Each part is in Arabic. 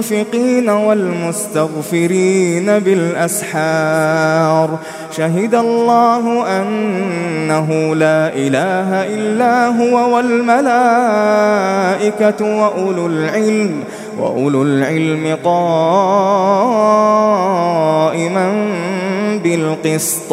والمنفقين والمستغفرين بالأسحار. شهد الله أنه لا إله إلا هو والملائكة وأولو العلم وأولو العلم قائما بالقسط.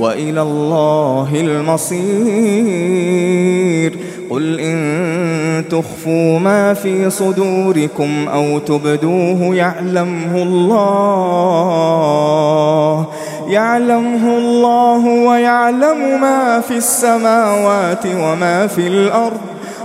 وإلى الله المصير. قل إن تخفوا ما في صدوركم أو تبدوه يعلمه الله. يعلمه الله ويعلم ما في السماوات وما في الأرض.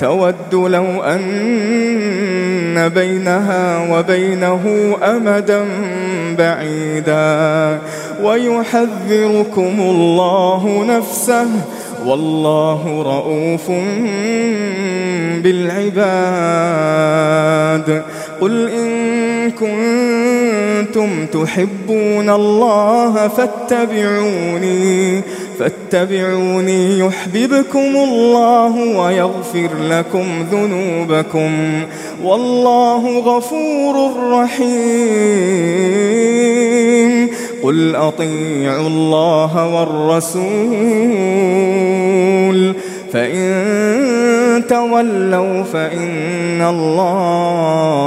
تود لو أن بينها وبينه أمدا بعيدا. ويحذركم الله نفسه والله رؤوف بالعباد. قل إن كنتم تحبون الله فاتبعوني فاتبعوني يحببكم الله ويغفر لكم ذنوبكم. والله غفور رحيم. قل أطيعوا الله والرسول فإن تولوا فإن الله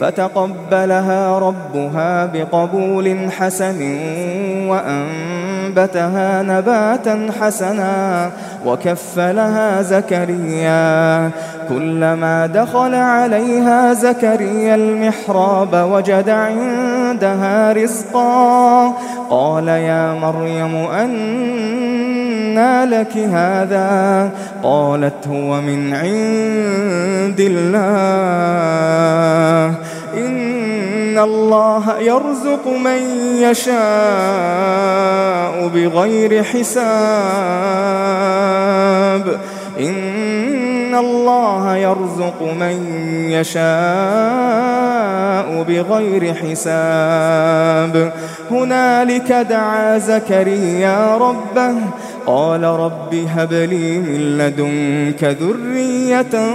فتقبلها ربها بقبول حسن وأنبتها نباتا حسنا وكفلها زكريا. كلما دخل عليها زكريا المحراب وجد عندها رزقا. قال يا مريم أنى لك هذا؟ قالت هو من عند الله. إن الله يرزق من يشاء بغير حساب إن الله يرزق من يشاء بغير حساب هنالك دعا زكريا ربه قال رب هب لي من لدنك ذرية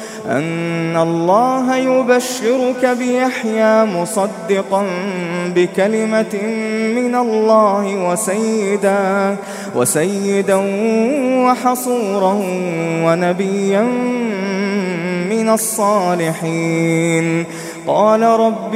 أن الله يبشرك بيحيى مصدقا بكلمة من الله وسيدا وسيدا وحصورا ونبيا من الصالحين. قال رب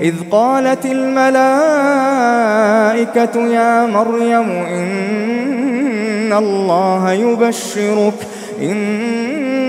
إذ قالت الملائكة يا مريم إن الله يبشرك إن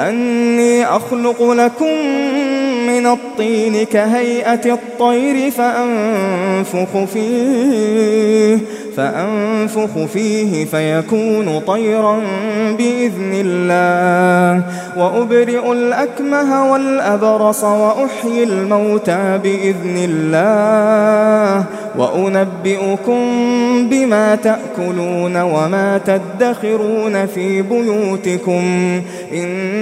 أني أخلق لكم من الطين كهيئة الطير فأنفخ فيه فأنفخ فيه فيكون طيرا بإذن الله. وأبرئ الأكمه والأبرص وأحيي الموتى بإذن الله. وأنبئكم بما تأكلون وما تدخرون في بيوتكم. إن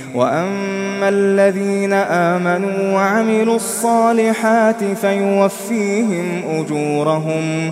وأما الذين آمنوا وعملوا الصالحات فيوفيهم أجورهم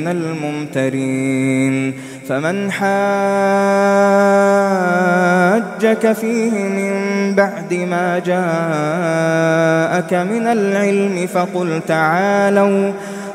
من الممترين فمن حاجك فيه من بعد ما جاءك من العلم فقل تعالوا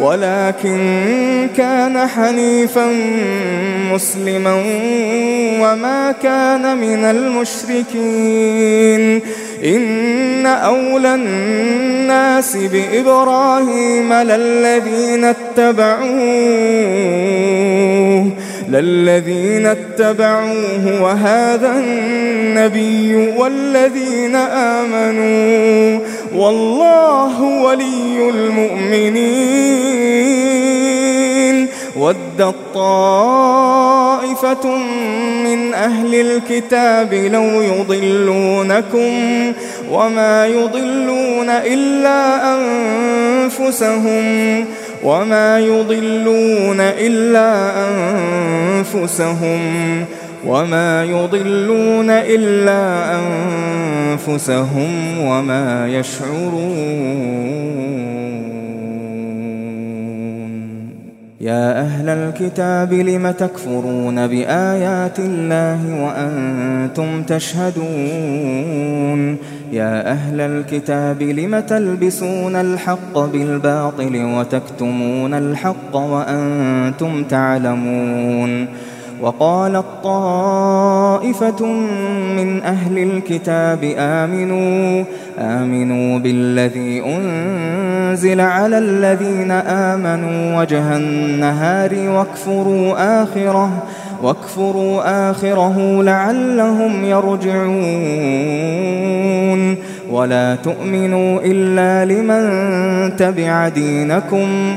ولكن كان حنيفا مسلما وما كان من المشركين. إن أولى الناس بإبراهيم للذين اتبعوه. للذين اتبعوه وهذا النبي والذين آمنوا والله ولي المؤمنين ودت طائفة من أهل الكتاب لو يضلونكم وما يضلون إلا أنفسهم وما يضلون إلا أنفسهم وما يضلون إلا أنفسهم وما يشعرون يا أهل الكتاب لم تكفرون بآيات الله وأنتم تشهدون يا أهل الكتاب لم تلبسون الحق بالباطل وتكتمون الحق وأنتم تعلمون وقالت طائفة من أهل الكتاب آمنوا آمنوا بالذي أنزل على الذين آمنوا وجه النهار واكفروا آخره واكفروا آخره لعلهم يرجعون. ولا تؤمنوا إلا لمن تبع دينكم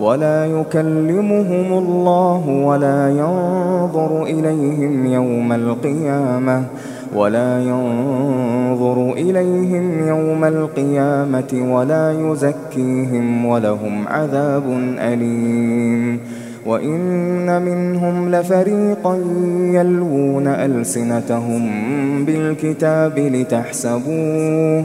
ولا يكلمهم الله ولا ينظر إليهم يوم القيامة ولا ينظر إليهم يوم القيامة ولا يزكيهم ولهم عذاب أليم. وإن منهم لفريقا يلوون ألسنتهم بالكتاب لتحسبوه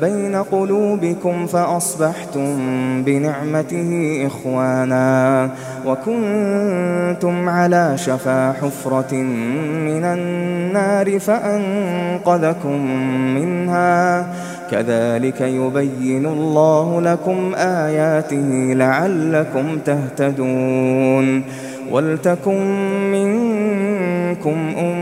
بين قلوبكم فأصبحتم بنعمته إخوانا وكنتم على شفا حفرة من النار فأنقذكم منها. كذلك يبين الله لكم آياته لعلكم تهتدون. ولتكن منكم أمة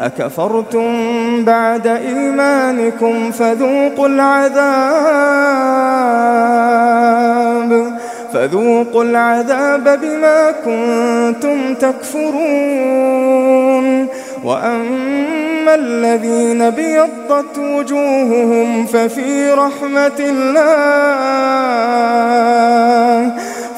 أكفرتم بعد إيمانكم فذوقوا العذاب فذوقوا العذاب بما كنتم تكفرون. وأما الذين بيضت وجوههم ففي رحمة الله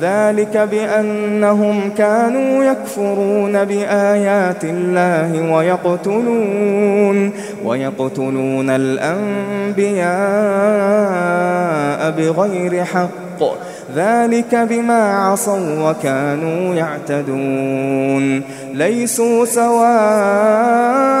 ذلك بأنهم كانوا يكفرون بآيات الله ويقتلون ويقتلون الأنبياء بغير حق. ذلك بما عصوا وكانوا يعتدون. ليسوا سواء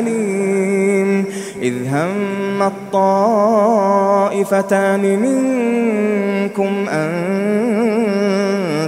عليم إذ هم الطائفتان منكم أن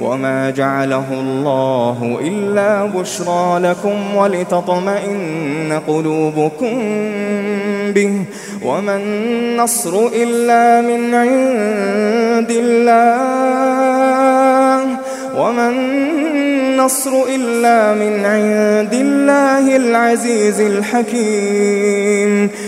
وما جعله الله إلا بشرى لكم ولتطمئن قلوبكم به وما النصر إلا من عند الله وما النصر إلا من عند الله العزيز الحكيم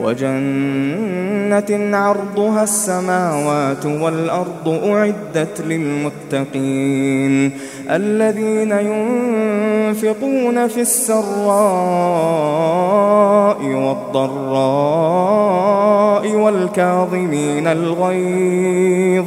وجنة عرضها السماوات والأرض أعدت للمتقين الذين ينفقون في السراء والضراء والكاظمين الغيظ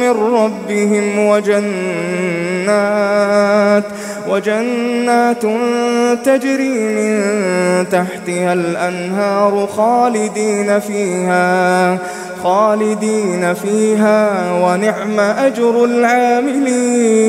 من ربهم وجنات وجنات تجري من تحتها الأنهار خالدين فيها خالدين فيها ونعم أجر العاملين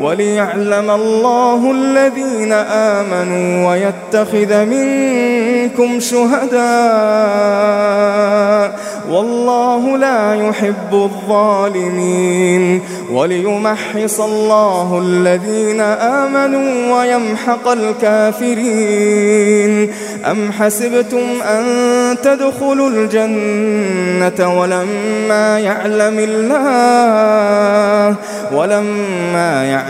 وليعلم الله الذين آمنوا ويتخذ منكم شهداء والله لا يحب الظالمين وليمحص الله الذين آمنوا ويمحق الكافرين أم حسبتم أن تدخلوا الجنة ولما يعلم الله ولما يعلم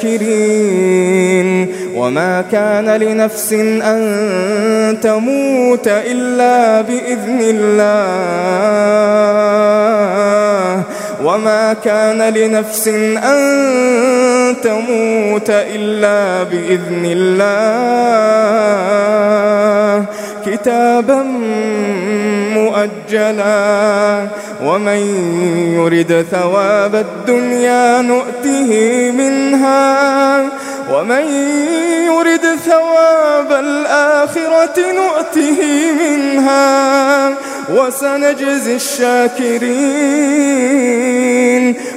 وما كان لنفس أن تموت إلا بإذن الله. وما كان لنفس أن تموت إلا بإذن الله. كتابا مؤجلا ومن يرد ثواب الدنيا نؤته منها. ومن يرد ثواب الآخرة نؤته منها وسنجزي الشاكرين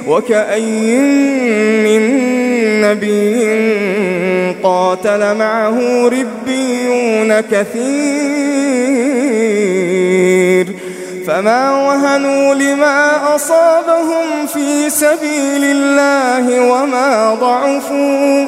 وكأي من نبي قاتل معه ربيون كثير فما وهنوا لما أصابهم في سبيل الله وما ضعفوا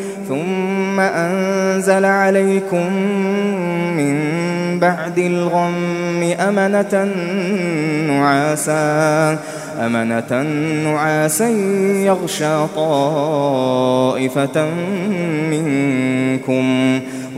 ثم أنزل عليكم من بعد الغم أمنة نعاسا أمنة نعاسا يغشى طائفة منكم.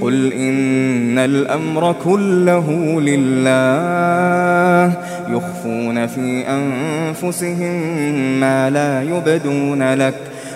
قل إن الأمر كله لله يخفون في أنفسهم ما لا يبدون لك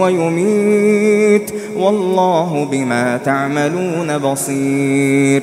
ويميت والله بما تعملون بصير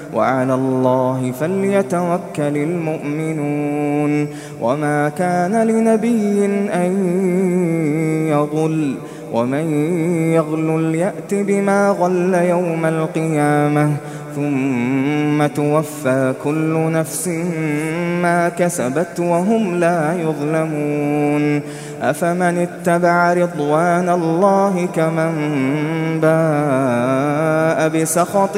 وعلى الله فليتوكل المؤمنون وما كان لنبي أن يغل ومن يغل يأت بما غل يوم القيامة ثم توفى كل نفس ما كسبت وهم لا يظلمون أفمن اتبع رضوان الله كمن باء بسخط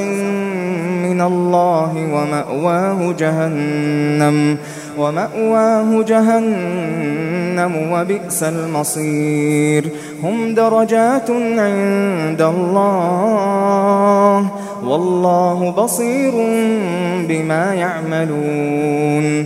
من الله ومأواه جهنم ومأواه جهنم وبئس المصير. هم درجات عند الله والله بصير بما يعملون.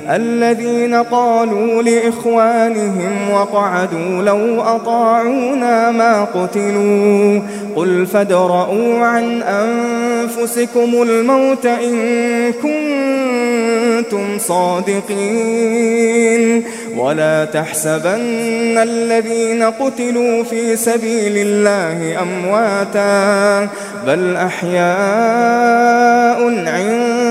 الذين قالوا لإخوانهم وقعدوا لو أطاعونا ما قتلوا قل فادرءوا عن أنفسكم الموت إن كنتم صادقين ولا تحسبن الذين قتلوا في سبيل الله أمواتا بل أحياء عند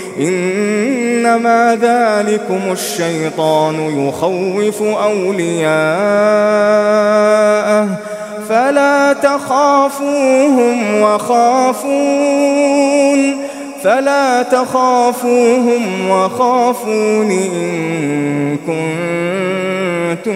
إنما ذلكم الشيطان يخوف أولياءه. فلا تخافوهم وخافون فلا تخافوهم وخافون إن كنتم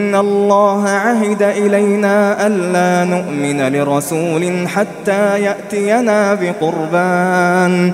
الله عهد إلينا ألا نؤمن لرسول حتى يأتينا بقربان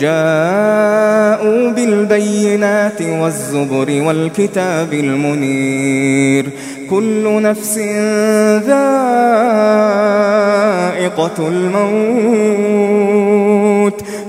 جاءوا بالبينات والزبر والكتاب المنير. كل نفس ذائقة الموت.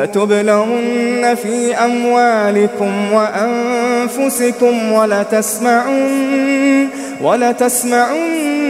لتبلغن في أموالكم وأنفسكم ولتسمعن ولتسمعن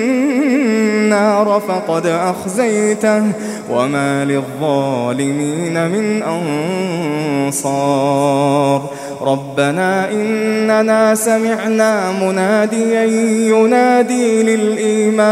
فقد أخزيته وما للظالمين من أنصار. ربنا إننا سمعنا مناديا ينادي للإيمان.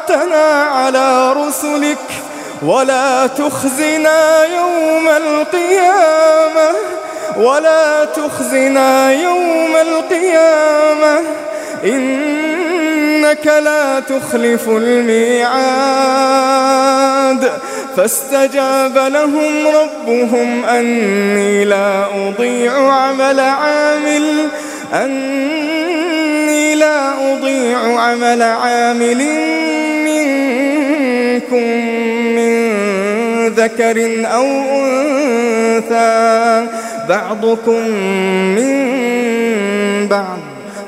وعدتنا على رسلك ولا تخزنا يوم القيامة ولا تخزنا يوم القيامة إنك لا تخلف الميعاد فاستجاب لهم ربهم أني لا أضيع عمل عامل أني لا أضيع عمل عامل منكم من ذكر أو أنثى بعضكم من بعض.